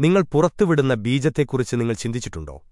നിങ്ങൾ പുറത്തുവിടുന്ന ബീജത്തെക്കുറിച്ച് നിങ്ങൾ ചിന്തിച്ചിട്ടുണ്ടോ?